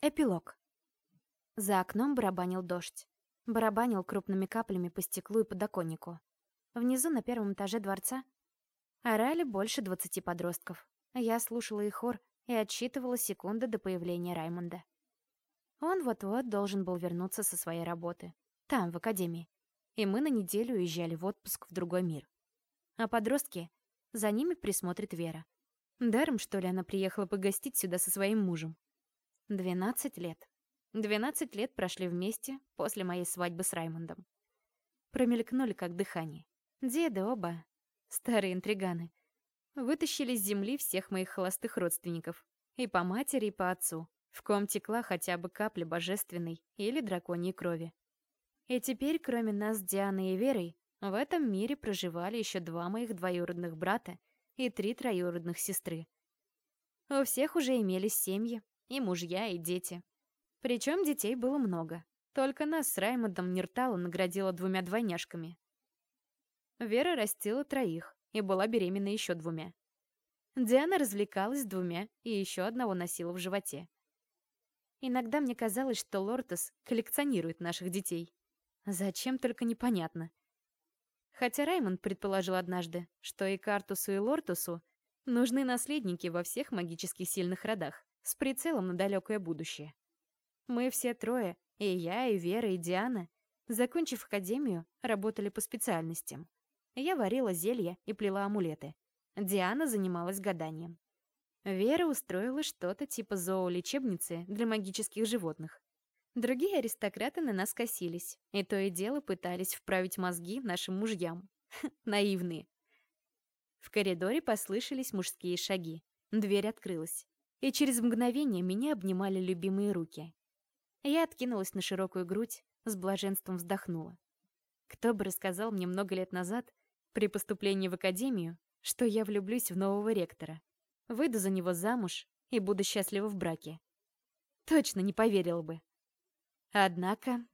Эпилог. За окном барабанил дождь. Барабанил крупными каплями по стеклу и подоконнику. Внизу, на первом этаже дворца, орали больше двадцати подростков. Я слушала их хор и отсчитывала секунды до появления Раймонда. Он вот-вот должен был вернуться со своей работы. Там, в академии. И мы на неделю уезжали в отпуск в другой мир. А подростки, за ними присмотрит Вера. Даром, что ли, она приехала погостить сюда со своим мужем. Двенадцать лет. Двенадцать лет прошли вместе после моей свадьбы с Раймондом. Промелькнули как дыхание. Деды оба, старые интриганы, вытащили с земли всех моих холостых родственников. И по матери, и по отцу, в ком текла хотя бы капля божественной или драконьей крови. И теперь, кроме нас с Дианой и Верой, в этом мире проживали еще два моих двоюродных брата и три троюродных сестры. У всех уже имелись семьи, и мужья, и дети. Причем детей было много. Только нас с Раймондом Нертала наградила двумя двойняшками. Вера растила троих и была беременна еще двумя. Диана развлекалась двумя и еще одного носила в животе. Иногда мне казалось, что Лортес коллекционирует наших детей. Зачем, только непонятно. Хотя Раймонд предположил однажды, что и Картусу, и Лортусу нужны наследники во всех магических сильных родах с прицелом на далекое будущее. Мы все трое, и я, и Вера, и Диана, закончив академию, работали по специальностям. Я варила зелья и плела амулеты. Диана занималась гаданием. Вера устроила что-то типа зоолечебницы для магических животных. Другие аристократы на нас косились, и то и дело пытались вправить мозги нашим мужьям. Наивные. В коридоре послышались мужские шаги. Дверь открылась и через мгновение меня обнимали любимые руки. Я откинулась на широкую грудь, с блаженством вздохнула. Кто бы рассказал мне много лет назад, при поступлении в академию, что я влюблюсь в нового ректора, выйду за него замуж и буду счастлива в браке. Точно не поверила бы. Однако